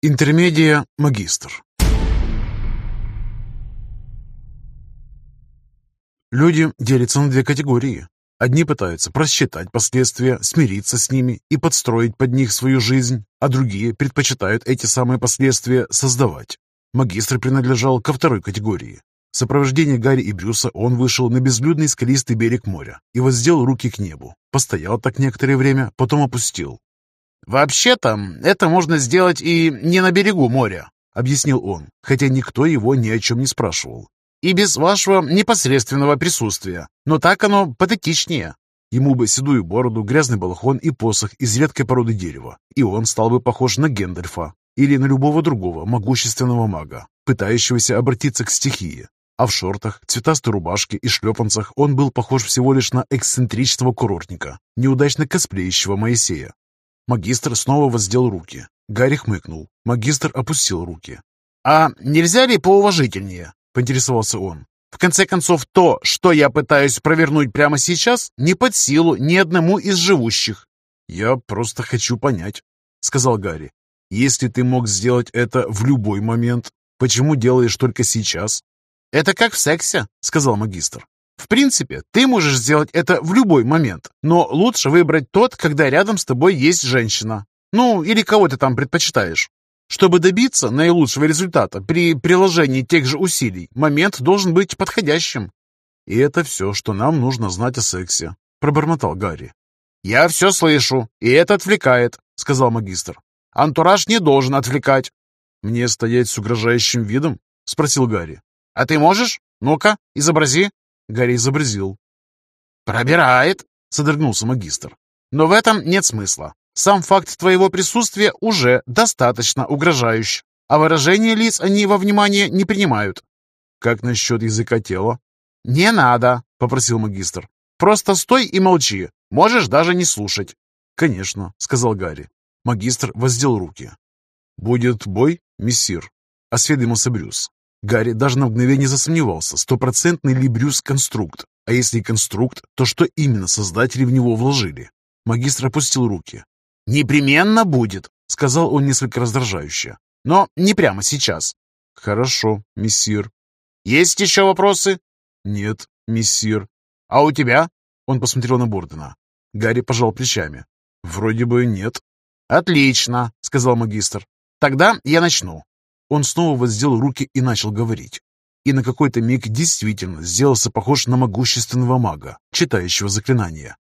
Интермедия магистр. Люди делятся на две категории. Одни пытаются просчитать последствия, смириться с ними и подстроить под них свою жизнь, а другие предпочитают эти самые последствия создавать. Магистр принадлежал ко второй категории. В сопровождении Гарри и Брюса он вышел на безлюдный скалистый берег моря и воздел руки к небу. Постоял так некоторое время, потом опустил. «Вообще-то, это можно сделать и не на берегу моря», — объяснил он, хотя никто его ни о чем не спрашивал. «И без вашего непосредственного присутствия. Но так оно патетичнее». Ему бы седую бороду, грязный балахон и посох из редкой породы дерева, и он стал бы похож на Гендальфа или на любого другого могущественного мага, пытающегося обратиться к стихии. А в шортах, цветастой рубашке и шлепанцах он был похож всего лишь на эксцентричного курортника, неудачно косплеящего Моисея, Магистр снова воздел руки. Гарри хмыкнул. Магистр опустил руки. «А нельзя ли поуважительнее?» — поинтересовался он. «В конце концов, то, что я пытаюсь провернуть прямо сейчас, не под силу ни одному из живущих». «Я просто хочу понять», — сказал Гарри. «Если ты мог сделать это в любой момент, почему делаешь только сейчас?» «Это как в сексе», — сказал магистр. В принципе, ты можешь сделать это в любой момент, но лучше выбрать тот, когда рядом с тобой есть женщина. Ну, или кого ты там предпочитаешь. Чтобы добиться наилучшего результата при приложении тех же усилий, момент должен быть подходящим. «И это все, что нам нужно знать о сексе», — пробормотал Гарри. «Я все слышу, и это отвлекает», — сказал магистр. «Антураж не должен отвлекать». «Мне стоять с угрожающим видом?» — спросил Гарри. «А ты можешь? Ну-ка, изобрази». Гарри изобразил. «Пробирает!» — содрогнулся магистр. «Но в этом нет смысла. Сам факт твоего присутствия уже достаточно угрожающий, а выражение лиц они во внимание не принимают». «Как насчет языка тела?» «Не надо», — попросил магистр. «Просто стой и молчи. Можешь даже не слушать». «Конечно», — сказал Гарри. Магистр воздел руки. «Будет бой, мессир?» — осведомился Брюс. Гарри даже на мгновение засомневался, стопроцентный ли Брюс конструкт, а если конструкт, то что именно создатели в него вложили? Магистр опустил руки. «Непременно будет», — сказал он несколько раздражающе. «Но не прямо сейчас». «Хорошо, мессир». «Есть еще вопросы?» «Нет, мессир». «А у тебя?» Он посмотрел на Бордена. Гарри пожал плечами. «Вроде бы нет». «Отлично», — сказал магистр. «Тогда я начну. Он снова воздел руки и начал говорить. И на какой-то миг действительно сделался похож на могущественного мага, читающего заклинания.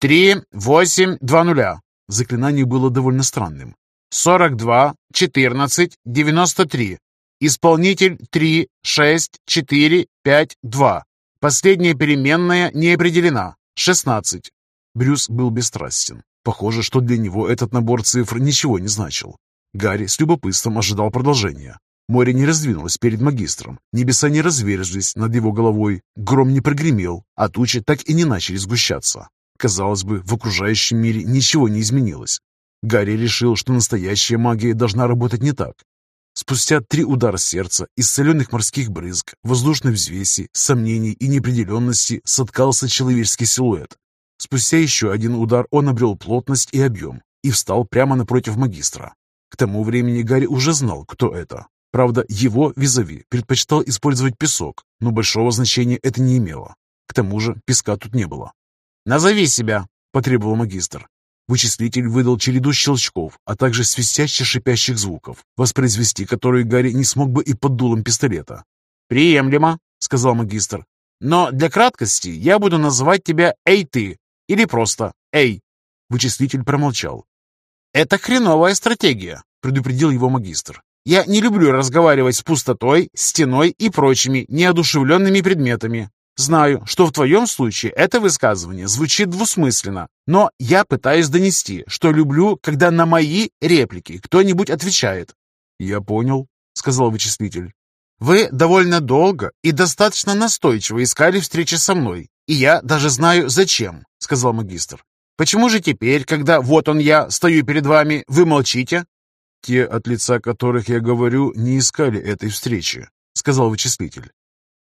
«Три, восемь, два нуля». Заклинание было довольно странным. «Сорок два, четырнадцать, девяносто три. Исполнитель три, шесть, четыре, пять, два. Последняя переменная не определена. Шестнадцать». Брюс был бесстрастен. Похоже, что для него этот набор цифр ничего не значил. Гарри с любопытством ожидал продолжения. Море не раздвинулось перед магистром, небеса не разверзлись над его головой, гром не прогремел, а тучи так и не начали сгущаться. Казалось бы, в окружающем мире ничего не изменилось. Гарри решил, что настоящая магия должна работать не так. Спустя три удара сердца, исцеленных морских брызг, воздушной взвеси, сомнений и неопределенности соткался человеческий силуэт. Спустя еще один удар он обрел плотность и объем и встал прямо напротив магистра. К тому времени Гарри уже знал, кто это. Правда, его визави предпочитал использовать песок, но большого значения это не имело. К тому же песка тут не было. «Назови себя!» – потребовал магистр. Вычислитель выдал череду щелчков, а также свистящих шипящих звуков, воспроизвести которые Гарри не смог бы и под дулом пистолета. «Приемлемо», — сказал магистр. «Но для краткости я буду называть тебя Эй ты, или просто Эй». Вычислитель промолчал, «Это хреновая стратегия», — предупредил его магистр. «Я не люблю разговаривать с пустотой, стеной и прочими неодушевленными предметами. Знаю, что в твоем случае это высказывание звучит двусмысленно, но я пытаюсь донести, что люблю, когда на мои реплики кто-нибудь отвечает». «Я понял», — сказал вычислитель. «Вы довольно долго и достаточно настойчиво искали встречи со мной, и я даже знаю, зачем», — сказал магистр. Почему же теперь, когда вот он я, стою перед вами, вы молчите?» «Те, от лица которых я говорю, не искали этой встречи», — сказал вычислитель.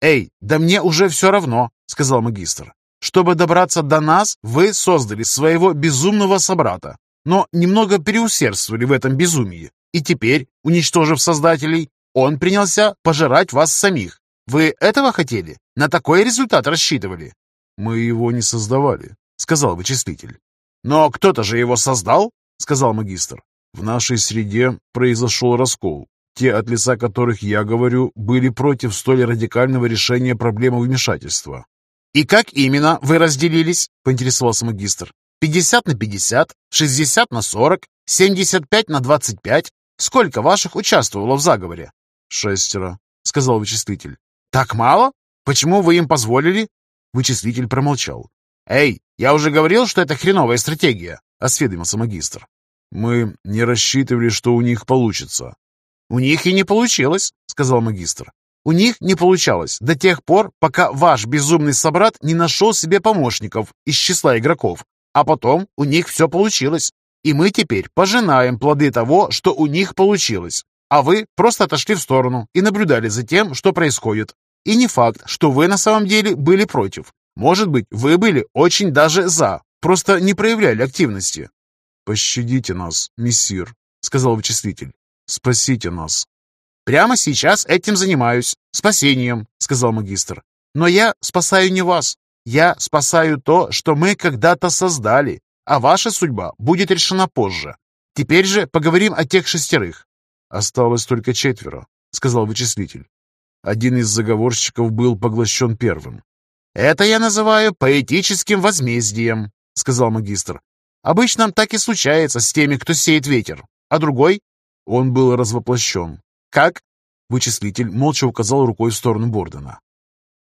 «Эй, да мне уже все равно», — сказал магистр. «Чтобы добраться до нас, вы создали своего безумного собрата, но немного переусердствовали в этом безумии. И теперь, уничтожив создателей, он принялся пожирать вас самих. Вы этого хотели? На такой результат рассчитывали? Мы его не создавали, сказал вычислитель. Но кто-то же его создал, сказал магистр. В нашей среде произошел раскол. Те, от лица которых я говорю, были против столь радикального решения проблемы вмешательства. «И как именно вы разделились?» – поинтересовался магистр. «50 на 50, 60 на 40, 75 на 25? Сколько ваших участвовало в заговоре?» «Шестеро», — сказал вычислитель. «Так мало? Почему вы им позволили?» Вычислитель промолчал. «Эй, я уже говорил, что это хреновая стратегия», — осведомился магистр. «Мы не рассчитывали, что у них получится». «У них и не получилось», — сказал магистр. «У них не получалось до тех пор, пока ваш безумный собрат не нашел себе помощников из числа игроков. А потом у них все получилось. И мы теперь пожинаем плоды того, что у них получилось. А вы просто отошли в сторону и наблюдали за тем, что происходит. И не факт, что вы на самом деле были против. Может быть, вы были очень даже за, просто не проявляли активности. «Пощадите нас, мессир», — сказал вычислитель. «Спасите нас». «Прямо сейчас этим занимаюсь. Спасением», — сказал магистр. «Но я спасаю не вас. Я спасаю то, что мы когда-то создали, а ваша судьба будет решена позже. Теперь же поговорим о тех шестерых. «Осталось только четверо», — сказал вычислитель. Один из заговорщиков был поглощен первым. «Это я называю поэтическим возмездием», — сказал магистр. «Обычно так и случается с теми, кто сеет ветер. А другой?» Он был развоплощен. «Как?» Вычислитель молча указал рукой в сторону Бордена.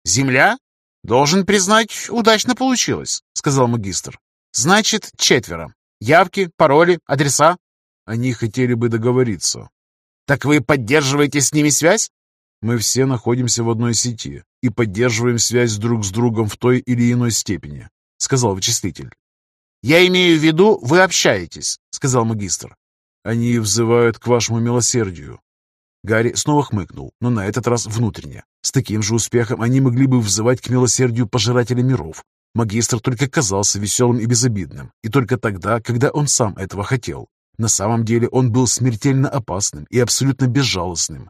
«Земля? Должен признать, удачно получилось», — сказал магистр. «Значит, четверо. Явки, пароли, адреса?» Они хотели бы договориться, так вы поддерживаете с ними связь? Мы все находимся в одной сети и поддерживаем связь друг с другом в той или иной степени, сказал вычислитель. Я имею в виду, вы общаетесь, сказал магистр. Они взывают к вашему милосердию. Гарри снова хмыкнул, но на этот раз внутренне. С таким же успехом они могли бы взывать к милосердию пожирателя миров. Магистр только казался веселым и безобидным, и только тогда, когда он сам этого хотел. На самом деле он был смертельно опасным и абсолютно безжалостным.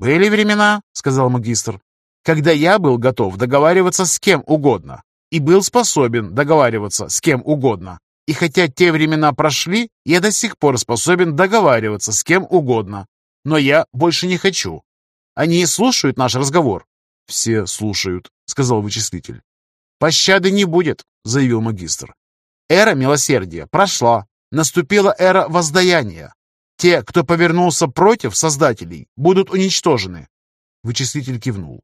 «Были времена, — сказал магистр, — когда я был готов договариваться с кем угодно и был способен договариваться с кем угодно. И хотя те времена прошли, я до сих пор способен договариваться с кем угодно. Но я больше не хочу. Они слушают наш разговор?» «Все слушают», — сказал вычислитель. «Пощады не будет», — заявил магистр. «Эра милосердия прошла, Наступила эра воздаяния. Те, кто повернулся против создателей, будут уничтожены. Вычислитель кивнул.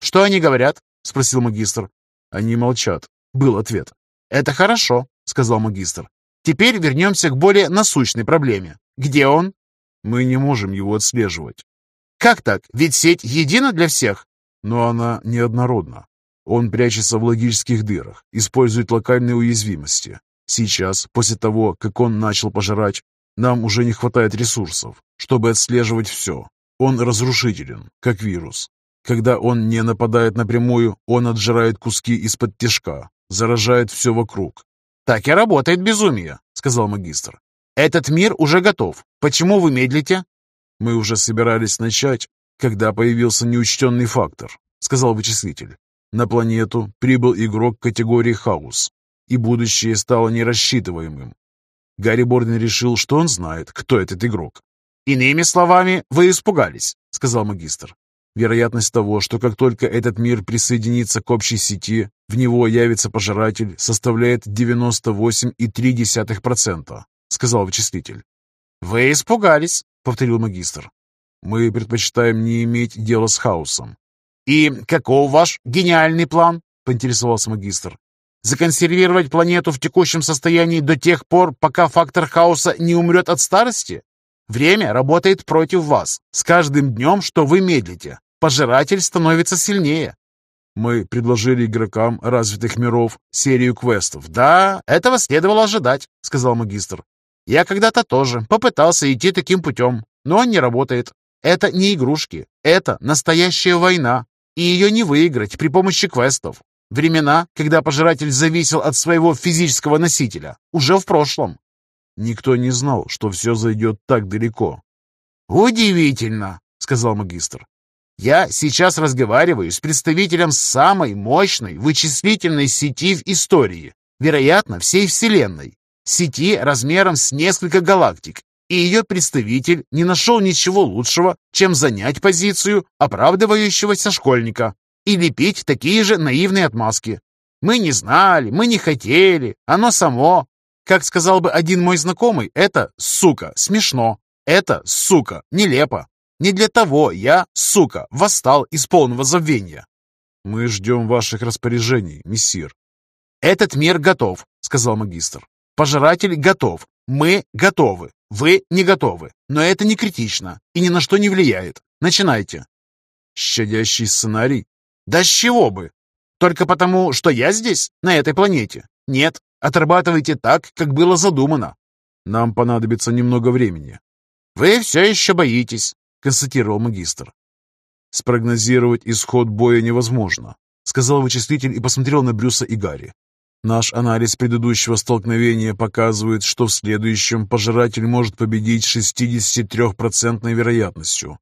«Что они говорят?» — спросил магистр. «Они молчат», — был ответ. «Это хорошо», — сказал магистр. «Теперь вернемся к более насущной проблеме. Где он?» «Мы не можем его отслеживать». «Как так? Ведь сеть едина для всех». «Но она неоднородна. Он прячется в логических дырах, использует локальные уязвимости. Сейчас, после того, как он начал пожирать, нам уже не хватает ресурсов, чтобы отслеживать все. Он разрушителен, как вирус. Когда он не нападает напрямую, он отжирает куски из-под тяжка, заражает все вокруг. «Так и работает безумие», — сказал магистр. «Этот мир уже готов. Почему вы медлите?» «Мы уже собирались начать, когда появился неучтенный фактор», — сказал вычислитель. На планету прибыл игрок категории «Хаус» и будущее стало нерассчитываемым. Гарри Борден решил, что он знает, кто этот игрок. «Иными словами, вы испугались», — сказал магистр. Вероятность того, что как только этот мир присоединится к общей сети, в него явится пожиратель, составляет 98,3%, сказал вычислитель. «Вы испугались», — повторил магистр. «Мы предпочитаем не иметь дела с хаосом». «И каков ваш гениальный план?» — поинтересовался магистр. Законсервировать планету в текущем состоянии до тех пор, пока фактор хаоса не умрет от старости? Время работает против вас. С каждым днем, что вы медлите, пожиратель становится сильнее. Мы предложили игрокам развитых миров серию квестов. Да, этого следовало ожидать, сказал магистр. Я когда-то тоже попытался идти таким путем, но он не работает. Это не игрушки, это настоящая война, и ее не выиграть при помощи квестов. Времена, когда пожиратель зависел от своего физического носителя, уже в прошлом. Никто не знал, что все зайдет так далеко, «Удивительно», — сказал магистр. «Я сейчас разговариваю с представителем самой мощной вычислительной сети в истории, вероятно, всей Вселенной, сети размером с несколько галактик, и ее представитель не нашел ничего лучшего, чем занять позицию оправдывающегося школьника и лепить такие же наивные отмазки. Мы не знали, мы не хотели, оно само. Как сказал бы один мой знакомый, это, сука, смешно. Это, сука, нелепо. Не для того я, сука, восстал из полного забвения. Мы ждем ваших распоряжений, мессир. Этот мир готов, сказал магистр. Пожиратель готов. Мы готовы. Вы не готовы. Но это не критично и ни на что не влияет. Начинайте. Щадящий сценарий? Да с чего бы? Только потому, что я здесь, на этой планете? Нет, отрабатывайте так, как было задумано. Нам понадобится немного времени. Вы все еще боитесь, констатировал магистр. Спрогнозировать исход боя невозможно, сказал вычислитель и посмотрел на Брюса и Гарри. Наш анализ предыдущего столкновения показывает, что в следующем пожиратель может победить 63% вероятностью.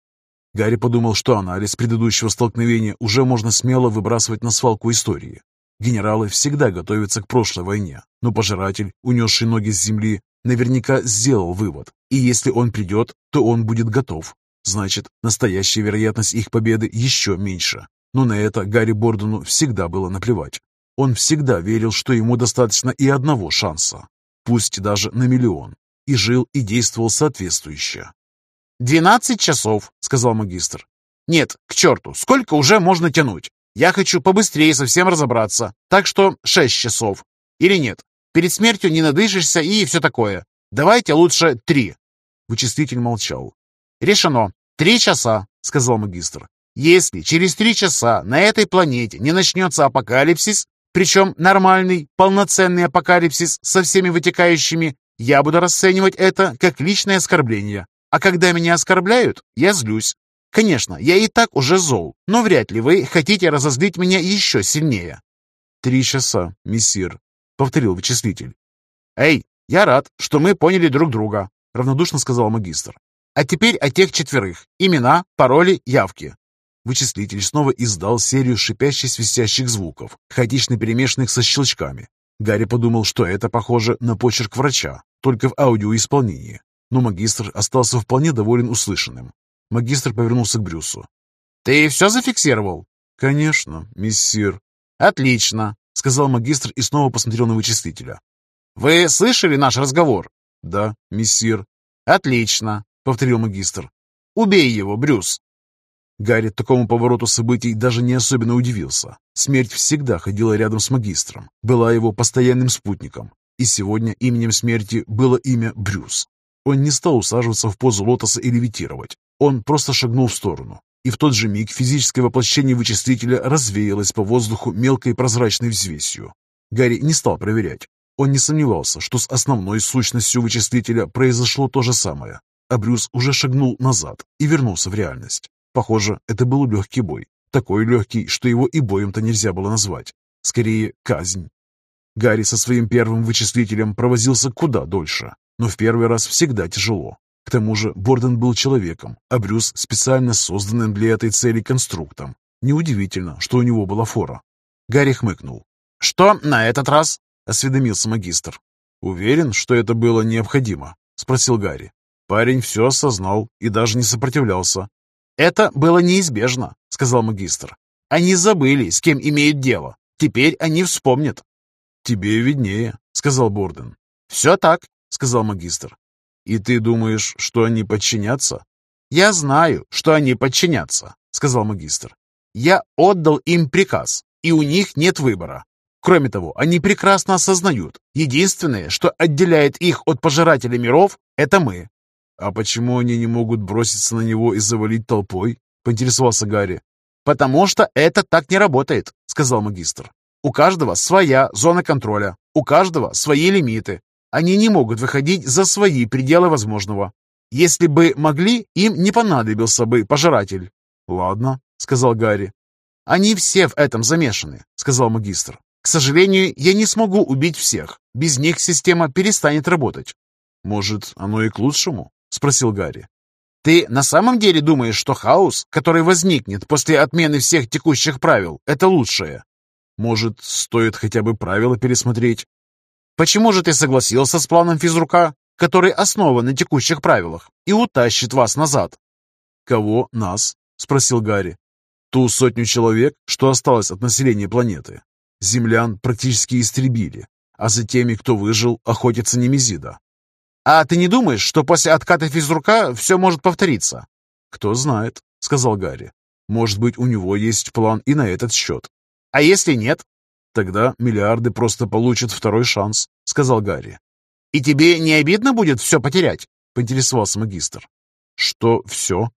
Гарри подумал, что анализ предыдущего столкновения уже можно смело выбрасывать на свалку истории. Генералы всегда готовятся к прошлой войне, но пожиратель, унесший ноги с земли, наверняка сделал вывод, и если он придет, то он будет готов. Значит, настоящая вероятность их победы еще меньше. Но на это Гарри Бордону всегда было наплевать. Он всегда верил, что ему достаточно и одного шанса, пусть даже на миллион, и жил и действовал соответствующе. «Двенадцать часов», — сказал магистр. «Нет, к черту, сколько уже можно тянуть? Я хочу побыстрее совсем разобраться, так что шесть часов. Или нет, перед смертью не надышишься и все такое. Давайте лучше три». Вычислитель молчал. «Решено. Три часа», — сказал магистр. «Если через три часа на этой планете не начнется апокалипсис, причем нормальный, полноценный апокалипсис со всеми вытекающими, я буду расценивать это как личное оскорбление. А когда меня оскорбляют, я злюсь. Конечно, я и так уже зол, но вряд ли вы хотите разозлить меня еще сильнее. «Три часа, мессир», — повторил вычислитель. «Эй, я рад, что мы поняли друг друга», — равнодушно сказал магистр. «А теперь о тех четверых. Имена, пароли, явки». Вычислитель снова издал серию шипящих свистящих звуков, хаотично перемешанных со щелчками. Гарри подумал, что это похоже на почерк врача, только в аудиоисполнении но магистр остался вполне доволен услышанным. Магистр повернулся к Брюсу. «Ты все зафиксировал?» «Конечно, миссир». «Отлично», — сказал магистр и снова посмотрел на вычислителя. «Вы слышали наш разговор?» «Да, миссир». «Отлично», — повторил магистр. «Убей его, Брюс». Гарри такому повороту событий даже не особенно удивился. Смерть всегда ходила рядом с магистром, была его постоянным спутником. И сегодня именем смерти было имя Брюс. Он не стал усаживаться в позу лотоса и левитировать. Он просто шагнул в сторону. И в тот же миг физическое воплощение вычислителя развеялось по воздуху мелкой прозрачной взвесью. Гарри не стал проверять. Он не сомневался, что с основной сущностью вычислителя произошло то же самое. А Брюс уже шагнул назад и вернулся в реальность. Похоже, это был легкий бой. Такой легкий, что его и боем-то нельзя было назвать. Скорее, казнь. Гарри со своим первым вычислителем провозился куда дольше. Но в первый раз всегда тяжело. К тому же Борден был человеком, а Брюс специально созданным для этой цели конструктом. Неудивительно, что у него была фора. Гарри хмыкнул. «Что на этот раз?» — осведомился магистр. «Уверен, что это было необходимо?» — спросил Гарри. Парень все осознал и даже не сопротивлялся. «Это было неизбежно», — сказал магистр. «Они забыли, с кем имеют дело. Теперь они вспомнят». «Тебе виднее», — сказал Борден. «Все так. — сказал магистр. «И ты думаешь, что они подчинятся?» «Я знаю, что они подчинятся», — сказал магистр. «Я отдал им приказ, и у них нет выбора. Кроме того, они прекрасно осознают, единственное, что отделяет их от пожирателя миров, это мы». «А почему они не могут броситься на него и завалить толпой?» — поинтересовался Гарри. «Потому что это так не работает», — сказал магистр. «У каждого своя зона контроля, у каждого свои лимиты, они не могут выходить за свои пределы возможного. Если бы могли, им не понадобился бы пожиратель. «Ладно», — сказал Гарри. «Они все в этом замешаны», — сказал магистр. «К сожалению, я не смогу убить всех. Без них система перестанет работать». «Может, оно и к лучшему?» — спросил Гарри. Ты на самом деле думаешь, что хаос, который возникнет после отмены всех текущих правил, это лучшее? Может, стоит хотя бы правила пересмотреть? Почему же ты согласился с планом физрука, который основан на текущих правилах, и утащит вас назад? Кого нас? Спросил Гарри. Ту сотню человек, что осталось от населения планеты. Землян практически истребили, а за теми, кто выжил, охотится Немезида. А ты не думаешь, что после отката физрука все может повториться? Кто знает, сказал Гарри. Может быть, у него есть план и на этот счет. А если нет? Тогда миллиарды просто получат второй шанс, сказал Гарри. И тебе не обидно будет все потерять? Поинтересовался магистр. Что все?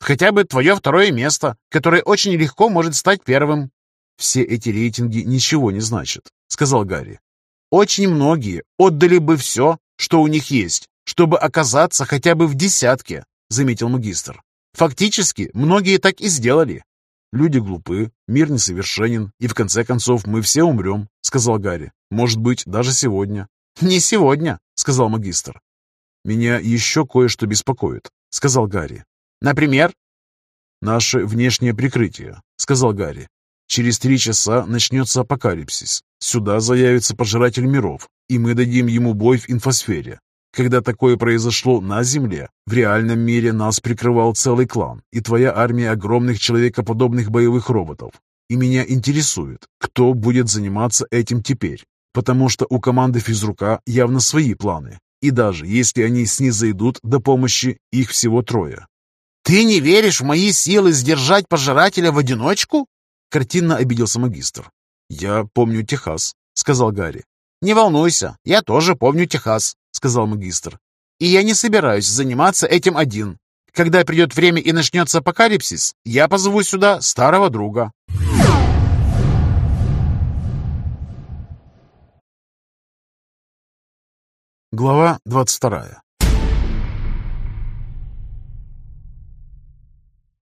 Хотя бы твое второе место, которое очень легко может стать первым. Все эти рейтинги ничего не значат, сказал Гарри. Очень многие отдали бы все, что у них есть, чтобы оказаться хотя бы в десятке, заметил магистр. Фактически, многие так и сделали. Люди глупы, мир несовершенен, и в конце концов мы все умрем, сказал Гарри. Может быть, даже сегодня. Не сегодня, сказал магистр. Меня еще кое-что беспокоит, сказал Гарри. Например? Наше внешнее прикрытие, сказал Гарри. Через три часа начнется апокалипсис. Сюда заявится пожиратель миров, и мы дадим ему бой в инфосфере. Когда такое произошло на Земле, в реальном мире нас прикрывал целый клан и твоя армия огромных человекоподобных боевых роботов. И меня интересует, кто будет заниматься этим теперь, потому что у команды физрука явно свои планы, и даже если они снизойдут до помощи, их всего трое. «Ты не веришь в мои силы сдержать пожирателя в одиночку?» Картинно обиделся магистр. «Я помню Техас», — сказал Гарри. «Не волнуйся, я тоже помню Техас», — сказал магистр. «И я не собираюсь заниматься этим один. Когда придет время и начнется апокалипсис, я позову сюда старого друга». Глава двадцать вторая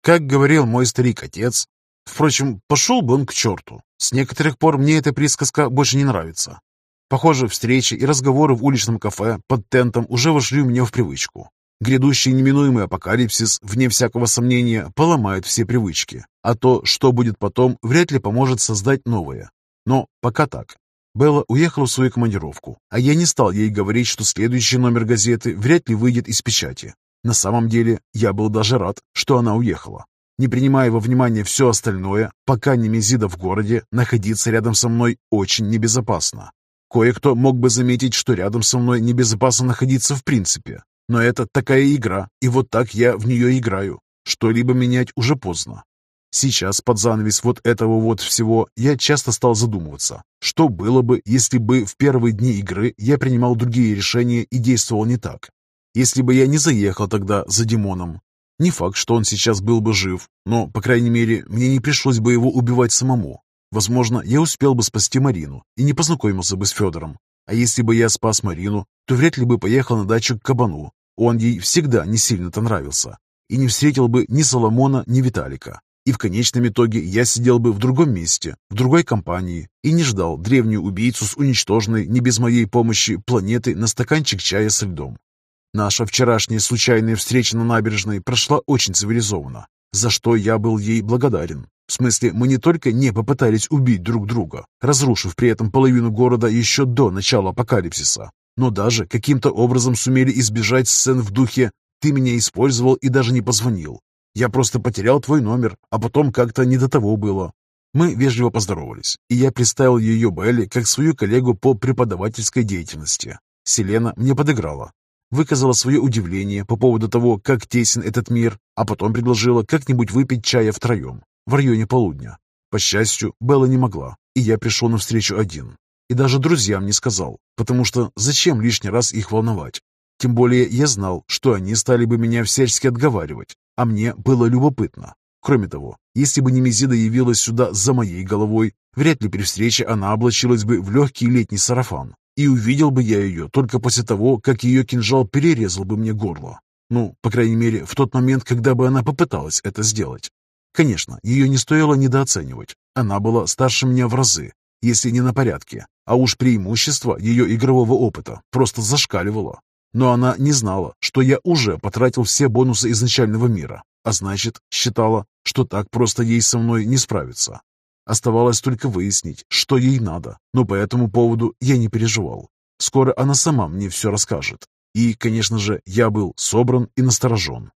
Как говорил мой старик-отец, Впрочем, пошел бы он к черту. С некоторых пор мне эта присказка больше не нравится. Похоже, встречи и разговоры в уличном кафе под тентом уже вошли у меня в привычку. Грядущий неминуемый апокалипсис, вне всякого сомнения, поломает все привычки. А то, что будет потом, вряд ли поможет создать новое. Но пока так. Белла уехала в свою командировку, а я не стал ей говорить, что следующий номер газеты вряд ли выйдет из печати. На самом деле, я был даже рад, что она уехала. Не принимая во внимание все остальное, пока Немезида в городе, находиться рядом со мной очень небезопасно. Кое-кто мог бы заметить, что рядом со мной небезопасно находиться в принципе. Но это такая игра, и вот так я в нее играю. Что-либо менять уже поздно. Сейчас, под занавес вот этого вот всего, я часто стал задумываться, что было бы, если бы в первые дни игры я принимал другие решения и действовал не так. Если бы я не заехал тогда за Димоном, не факт, что он сейчас был бы жив, но, по крайней мере, мне не пришлось бы его убивать самому. Возможно, я успел бы спасти Марину и не познакомился бы с Федором. А если бы я спас Марину, то вряд ли бы поехал на дачу к кабану. Он ей всегда не сильно-то нравился. И не встретил бы ни Соломона, ни Виталика. И в конечном итоге я сидел бы в другом месте, в другой компании, и не ждал древнюю убийцу с уничтоженной, не без моей помощи, планеты на стаканчик чая со льдом. Наша вчерашняя случайная встреча на набережной прошла очень цивилизованно, за что я был ей благодарен. В смысле, мы не только не попытались убить друг друга, разрушив при этом половину города еще до начала апокалипсиса, но даже каким-то образом сумели избежать сцен в духе «ты меня использовал и даже не позвонил». Я просто потерял твой номер, а потом как-то не до того было. Мы вежливо поздоровались, и я представил ее Белли как свою коллегу по преподавательской деятельности. Селена мне подыграла, выказала свое удивление по поводу того, как тесен этот мир, а потом предложила как-нибудь выпить чая втроем, в районе полудня. По счастью, Белла не могла, и я пришел навстречу один. И даже друзьям не сказал, потому что зачем лишний раз их волновать? Тем более я знал, что они стали бы меня всячески отговаривать, а мне было любопытно. Кроме того, если бы Немезида явилась сюда за моей головой, вряд ли при встрече она облачилась бы в легкий летний сарафан, и увидел бы я ее только после того, как ее кинжал перерезал бы мне горло. Ну, по крайней мере, в тот момент, когда бы она попыталась это сделать. Конечно, ее не стоило недооценивать. Она была старше меня в разы, если не на порядке. А уж преимущество ее игрового опыта просто зашкаливало. Но она не знала, что я уже потратил все бонусы изначального мира, а значит, считала, что так просто ей со мной не справиться. Оставалось только выяснить, что ей надо, но по этому поводу я не переживал. Скоро она сама мне все расскажет. И, конечно же, я был собран и насторожен.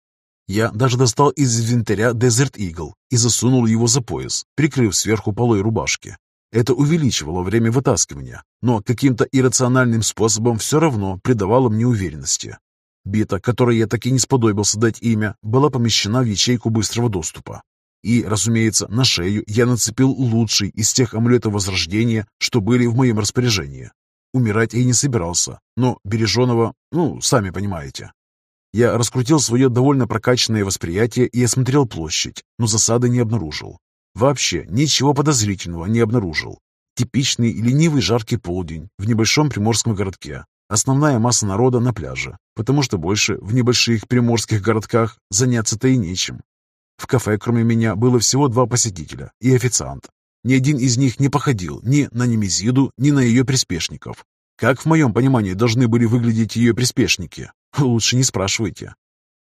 Я даже достал из инвентаря Desert Eagle и засунул его за пояс, прикрыв сверху полой рубашки. Это увеличивало время вытаскивания, но каким-то иррациональным способом все равно придавало мне уверенности. Бита, которой я так и не сподобился дать имя, была помещена в ячейку быстрого доступа. И, разумеется, на шею я нацепил лучший из тех амулетов Возрождения, что были в моем распоряжении. Умирать я не собирался, но береженого, ну, сами понимаете. Я раскрутил свое довольно прокачанное восприятие и осмотрел площадь, но засады не обнаружил. Вообще ничего подозрительного не обнаружил. Типичный ленивый жаркий полдень в небольшом приморском городке. Основная масса народа на пляже, потому что больше в небольших приморских городках заняться-то и нечем. В кафе, кроме меня, было всего два посетителя и официант. Ни один из них не походил ни на Немезиду, ни на ее приспешников. Как в моем понимании должны были выглядеть ее приспешники? Лучше не спрашивайте.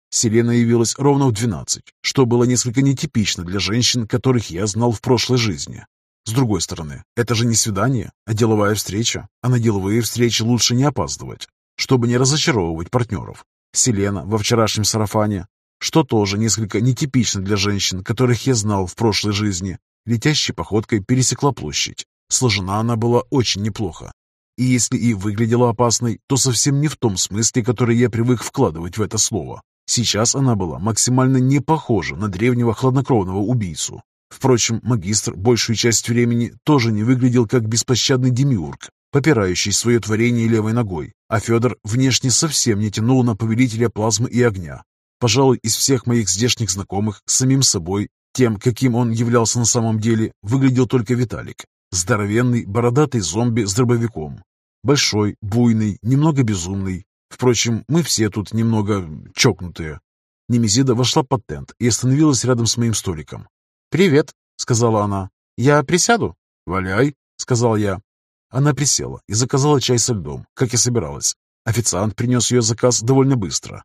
Селена явилась ровно в 12, что было несколько нетипично для женщин, которых я знал в прошлой жизни. С другой стороны, это же не свидание, а деловая встреча, а на деловые встречи лучше не опаздывать, чтобы не разочаровывать партнеров. Селена во вчерашнем сарафане, что тоже несколько нетипично для женщин, которых я знал в прошлой жизни, летящей походкой пересекла площадь. Сложена она была очень неплохо, и если и выглядела опасной, то совсем не в том смысле, который я привык вкладывать в это слово. Сейчас она была максимально не похожа на древнего хладнокровного убийцу. Впрочем, магистр большую часть времени тоже не выглядел как беспощадный демиург, попирающий свое творение левой ногой, а Федор внешне совсем не тянул на повелителя плазмы и огня. Пожалуй, из всех моих здешних знакомых самим собой, тем, каким он являлся на самом деле, выглядел только Виталик. Здоровенный, бородатый зомби с дробовиком. Большой, буйный, немного безумный. Впрочем, мы все тут немного чокнутые. Немезида вошла под тент и остановилась рядом с моим столиком. «Привет», — сказала она. «Я присяду?» «Валяй», — сказал я. Она присела и заказала чай со льдом, как и собиралась. Официант принес ее заказ довольно быстро.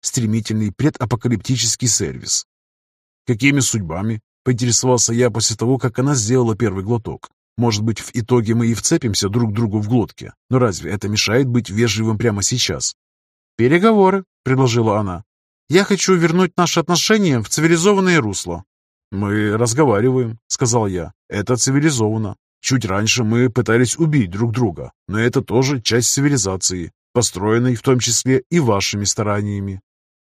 Стремительный предапокалиптический сервис. «Какими судьбами?» — поинтересовался я после того, как она сделала первый глоток. Может быть, в итоге мы и вцепимся друг другу в глотке, но разве это мешает быть вежливым прямо сейчас? «Переговоры», — предложила она. «Я хочу вернуть наши отношения в цивилизованное русло». «Мы разговариваем», — сказал я. «Это цивилизованно. Чуть раньше мы пытались убить друг друга, но это тоже часть цивилизации, построенной в том числе и вашими стараниями».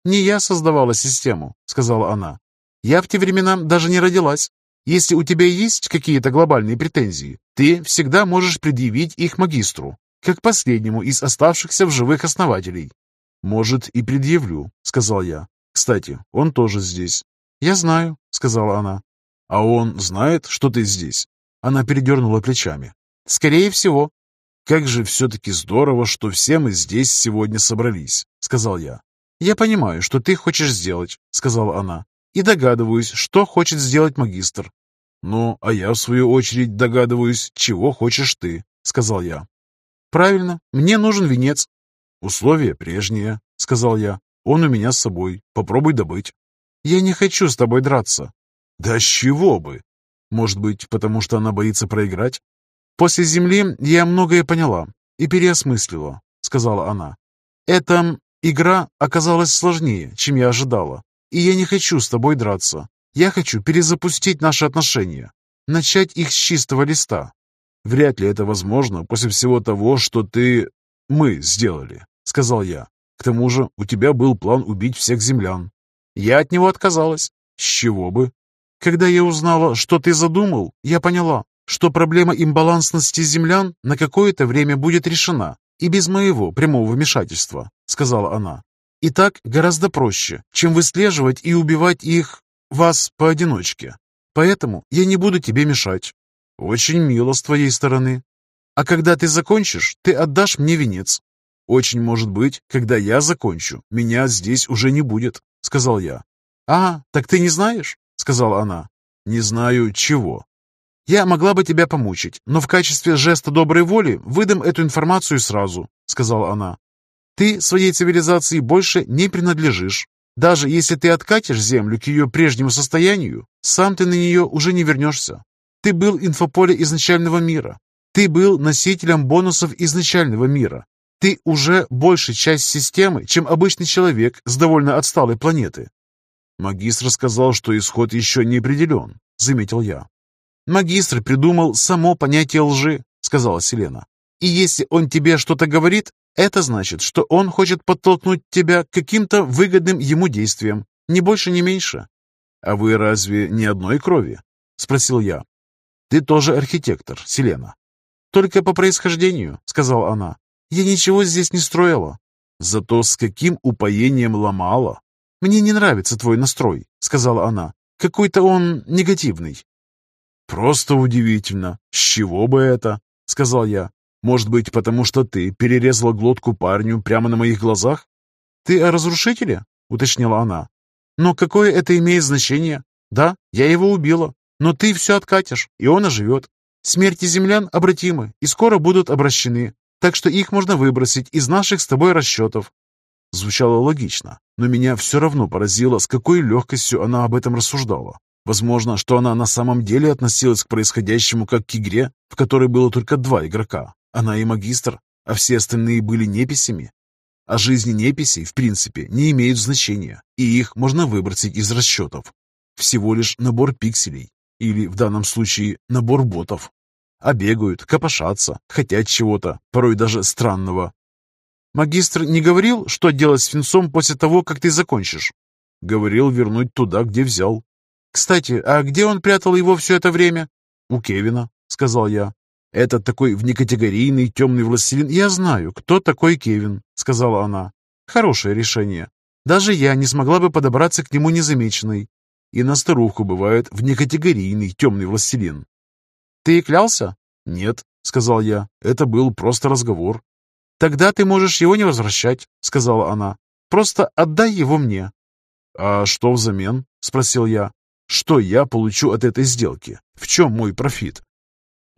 «Не я создавала систему», — сказала она. «Я в те времена даже не родилась. Если у тебя есть какие-то глобальные претензии, ты всегда можешь предъявить их магистру, как последнему из оставшихся в живых основателей. «Может, и предъявлю», — сказал я. «Кстати, он тоже здесь». «Я знаю», — сказала она. «А он знает, что ты здесь?» Она передернула плечами. «Скорее всего». «Как же все-таки здорово, что все мы здесь сегодня собрались», — сказал я. «Я понимаю, что ты хочешь сделать», — сказала она. «И догадываюсь, что хочет сделать магистр. «Ну, а я, в свою очередь, догадываюсь, чего хочешь ты», — сказал я. «Правильно, мне нужен венец». «Условия прежние», — сказал я. «Он у меня с собой. Попробуй добыть». «Я не хочу с тобой драться». «Да с чего бы?» «Может быть, потому что она боится проиграть?» «После земли я многое поняла и переосмыслила», — сказала она. «Эта игра оказалась сложнее, чем я ожидала, и я не хочу с тобой драться. Я хочу перезапустить наши отношения, начать их с чистого листа. Вряд ли это возможно после всего того, что ты... мы сделали, сказал я. К тому же у тебя был план убить всех землян. Я от него отказалась. С чего бы? Когда я узнала, что ты задумал, я поняла, что проблема имбалансности землян на какое-то время будет решена и без моего прямого вмешательства, сказала она. И так гораздо проще, чем выслеживать и убивать их вас поодиночке. Поэтому я не буду тебе мешать. Очень мило с твоей стороны. А когда ты закончишь, ты отдашь мне венец. Очень может быть, когда я закончу, меня здесь уже не будет, сказал я. А, так ты не знаешь? сказала она. Не знаю чего. Я могла бы тебя помучить, но в качестве жеста доброй воли выдам эту информацию сразу, сказала она. Ты своей цивилизации больше не принадлежишь. Даже если ты откатишь Землю к ее прежнему состоянию, сам ты на нее уже не вернешься. Ты был инфополе изначального мира. Ты был носителем бонусов изначального мира. Ты уже большая часть системы, чем обычный человек с довольно отсталой планеты. Магистр сказал, что исход еще не определен, заметил я. Магистр придумал само понятие лжи, сказала Селена. И если он тебе что-то говорит, это значит, что он хочет подтолкнуть тебя к каким-то выгодным ему действиям, ни больше, ни меньше. «А вы разве не одной крови?» — спросил я. «Ты тоже архитектор, Селена». «Только по происхождению», — сказала она. «Я ничего здесь не строила». «Зато с каким упоением ломала!» «Мне не нравится твой настрой», — сказала она. «Какой-то он негативный». «Просто удивительно. С чего бы это?» — сказал я. Может быть, потому что ты перерезала глотку парню прямо на моих глазах? Ты о разрушителе? Уточнила она. Но какое это имеет значение? Да, я его убила, но ты все откатишь, и он оживет. Смерти землян обратимы и скоро будут обращены, так что их можно выбросить из наших с тобой расчетов. Звучало логично, но меня все равно поразило, с какой легкостью она об этом рассуждала. Возможно, что она на самом деле относилась к происходящему как к игре, в которой было только два игрока, она и магистр, а все остальные были неписями. А жизни неписей, в принципе, не имеют значения, и их можно выбросить из расчетов. Всего лишь набор пикселей, или, в данном случае, набор ботов. А бегают, копошатся, хотят чего-то, порой даже странного. «Магистр не говорил, что делать с финцом после того, как ты закончишь?» «Говорил вернуть туда, где взял». «Кстати, а где он прятал его все это время?» «У Кевина», — сказал я. «Это такой внекатегорийный темный властелин. Я знаю, кто такой Кевин», — сказала она. «Хорошее решение. Даже я не смогла бы подобраться к нему незамеченной. И на старуху бывает внекатегорийный темный властелин». «Ты клялся?» «Нет», — сказал я. «Это был просто разговор». «Тогда ты можешь его не возвращать», — сказала она. «Просто отдай его мне». «А что взамен?» — спросил я. «Что я получу от этой сделки? В чем мой профит?»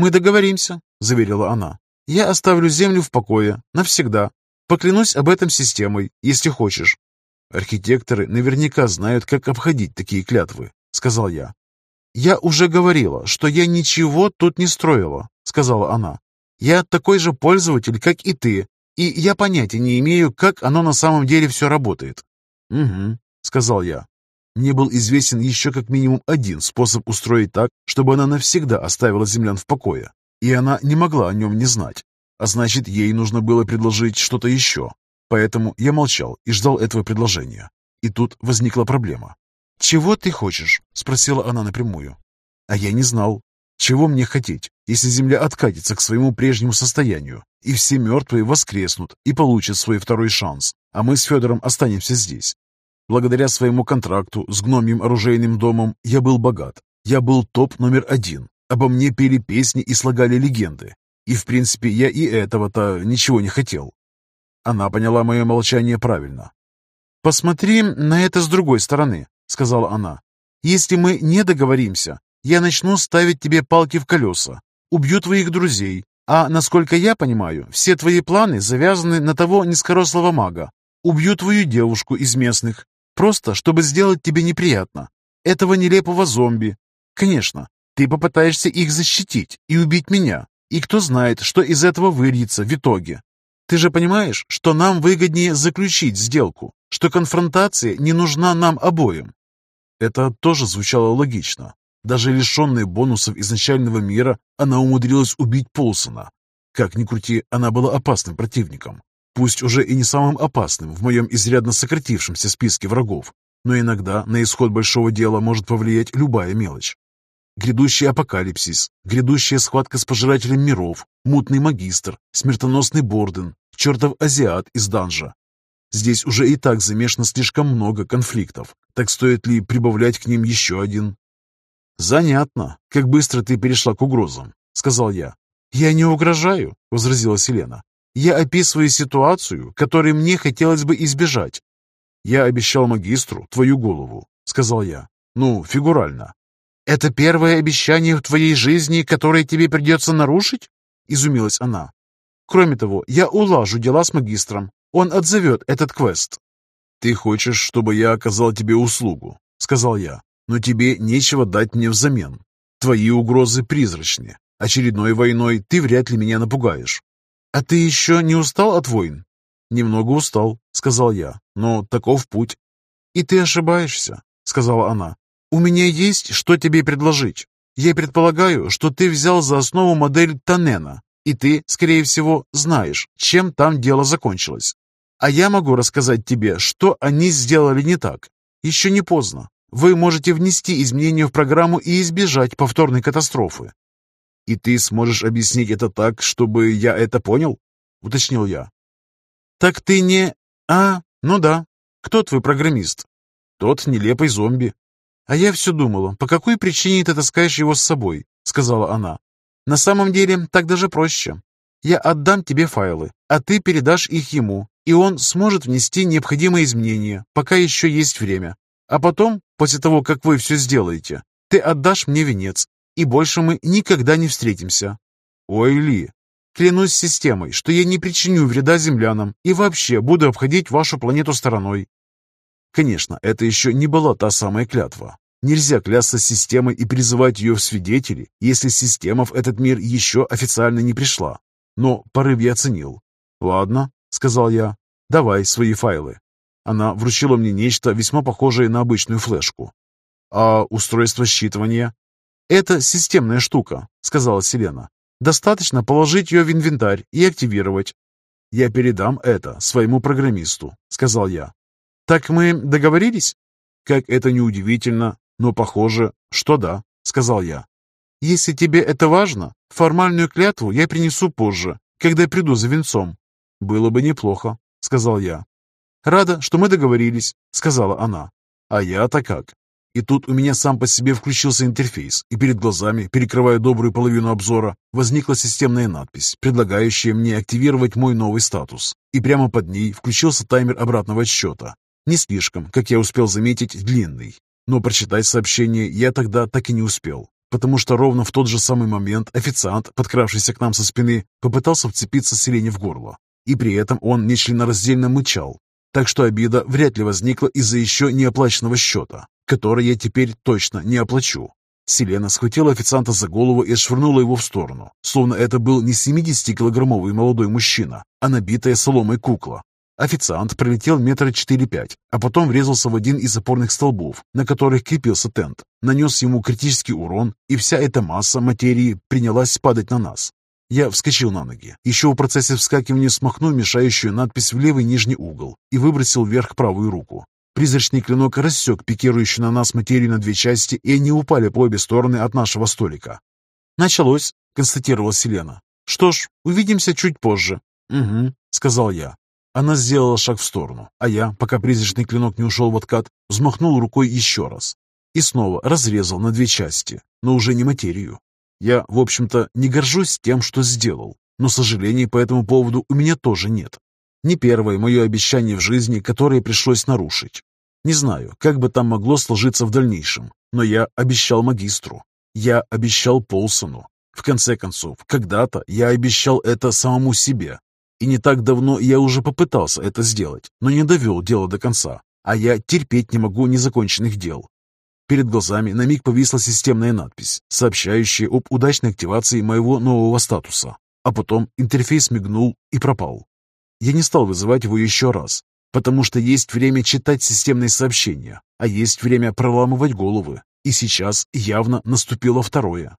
«Мы договоримся», — заверила она. «Я оставлю землю в покое. Навсегда. Поклянусь об этом системой, если хочешь». «Архитекторы наверняка знают, как обходить такие клятвы», — сказал я. «Я уже говорила, что я ничего тут не строила», — сказала она. «Я такой же пользователь, как и ты, и я понятия не имею, как оно на самом деле все работает». «Угу», — сказал я. Мне был известен еще как минимум один способ устроить так, чтобы она навсегда оставила землян в покое, и она не могла о нем не знать. А значит, ей нужно было предложить что-то еще. Поэтому я молчал и ждал этого предложения. И тут возникла проблема. «Чего ты хочешь?» — спросила она напрямую. А я не знал, чего мне хотеть, если земля откатится к своему прежнему состоянию, и все мертвые воскреснут и получат свой второй шанс, а мы с Федором останемся здесь. Благодаря своему контракту с гномьим оружейным домом я был богат. Я был топ номер один. Обо мне пели песни и слагали легенды. И, в принципе, я и этого-то ничего не хотел. Она поняла мое молчание правильно. «Посмотри на это с другой стороны», — сказала она. «Если мы не договоримся, я начну ставить тебе палки в колеса, убью твоих друзей, а, насколько я понимаю, все твои планы завязаны на того низкорослого мага. Убью твою девушку из местных, Просто, чтобы сделать тебе неприятно. Этого нелепого зомби. Конечно, ты попытаешься их защитить и убить меня. И кто знает, что из этого выльется в итоге. Ты же понимаешь, что нам выгоднее заключить сделку, что конфронтация не нужна нам обоим. Это тоже звучало логично. Даже лишенная бонусов изначального мира, она умудрилась убить Полсона. Как ни крути, она была опасным противником. Пусть уже и не самым опасным в моем изрядно сократившемся списке врагов, но иногда на исход большого дела может повлиять любая мелочь. Грядущий апокалипсис, грядущая схватка с пожирателем миров, мутный магистр, смертоносный Борден, чертов азиат из данжа. Здесь уже и так замешано слишком много конфликтов, так стоит ли прибавлять к ним еще один? «Занятно, как быстро ты перешла к угрозам», — сказал я. «Я не угрожаю», — возразила Селена. Я описываю ситуацию, которой мне хотелось бы избежать. Я обещал магистру твою голову, сказал я. Ну, фигурально. Это первое обещание в твоей жизни, которое тебе придется нарушить? Изумилась она. Кроме того, я улажу дела с магистром. он отзовет этот квест. «Ты хочешь, чтобы я оказал тебе услугу?» — сказал я. «Но тебе нечего дать мне взамен. Твои угрозы призрачны. Очередной войной ты вряд ли меня напугаешь». «А ты еще не устал от войн?» «Немного устал», — сказал я, — «но таков путь». «И ты ошибаешься», — сказала она. «У меня есть, что тебе предложить. Я предполагаю, что ты взял за основу модель Танена, и ты, скорее всего, знаешь, чем там дело закончилось. А я могу рассказать тебе, что они сделали не так. Еще не поздно. Вы можете внести изменения в программу и избежать повторной катастрофы. «И ты сможешь объяснить это так, чтобы я это понял?» — уточнил я. «Так ты не... А, ну да. Кто твой программист?» «Тот нелепый зомби». «А я все думала, по какой причине ты таскаешь его с собой?» — сказала она. «На самом деле, так даже проще. Я отдам тебе файлы, а ты передашь их ему, и он сможет внести необходимые изменения, пока еще есть время. А потом, после того, как вы все сделаете, ты отдашь мне венец, и больше мы никогда не встретимся. Ой, Ли, клянусь системой, что я не причиню вреда землянам и вообще буду обходить вашу планету стороной. Конечно, это еще не была та самая клятва. Нельзя клясться системой и призывать ее в свидетели, если система в этот мир еще официально не пришла. Но порыв я оценил. «Ладно», — сказал я, — «давай свои файлы». Она вручила мне нечто весьма похожее на обычную флешку. «А устройство считывания?» «Это системная штука», — сказала Селена. «Достаточно положить ее в инвентарь и активировать». «Я передам это своему программисту», — сказал я. «Так мы договорились?» «Как это неудивительно, но похоже, что да», — сказал я. «Если тебе это важно, формальную клятву я принесу позже, когда приду за венцом». «Было бы неплохо», — сказал я. «Рада, что мы договорились», — сказала она. «А я-то как?» И тут у меня сам по себе включился интерфейс, и перед глазами, перекрывая добрую половину обзора, возникла системная надпись, предлагающая мне активировать мой новый статус. И прямо под ней включился таймер обратного отсчета. Не слишком, как я успел заметить, длинный. Но прочитать сообщение я тогда так и не успел потому что ровно в тот же самый момент официант, подкравшийся к нам со спины, попытался вцепиться Селене в горло. И при этом он нечленораздельно мычал. Так что обида вряд ли возникла из-за еще неоплаченного счета, который я теперь точно не оплачу. Селена схватила официанта за голову и отшвырнула его в сторону, словно это был не 70-килограммовый молодой мужчина, а набитая соломой кукла. Официант пролетел метра четыре-пять, а потом врезался в один из опорных столбов, на которых крепился тент, нанес ему критический урон, и вся эта масса материи принялась падать на нас. Я вскочил на ноги, еще в процессе вскакивания смахнул мешающую надпись в левый нижний угол и выбросил вверх правую руку. Призрачный клинок рассек пикирующую на нас материю на две части, и они упали по обе стороны от нашего столика. «Началось», — констатировала Селена. «Что ж, увидимся чуть позже». «Угу», — сказал я. Она сделала шаг в сторону, а я, пока призрачный клинок не ушел в откат, взмахнул рукой еще раз и снова разрезал на две части, но уже не материю. Я, в общем-то, не горжусь тем, что сделал, но сожалений по этому поводу у меня тоже нет. Не первое мое обещание в жизни, которое пришлось нарушить. Не знаю, как бы там могло сложиться в дальнейшем, но я обещал магистру. Я обещал Полсону. В конце концов, когда-то я обещал это самому себе, и не так давно я уже попытался это сделать, но не довел дело до конца. А я терпеть не могу незаконченных дел. Перед глазами на миг повисла системная надпись, сообщающая об удачной активации моего нового статуса. А потом интерфейс мигнул и пропал. Я не стал вызывать его еще раз, потому что есть время читать системные сообщения, а есть время проламывать головы. И сейчас явно наступило второе.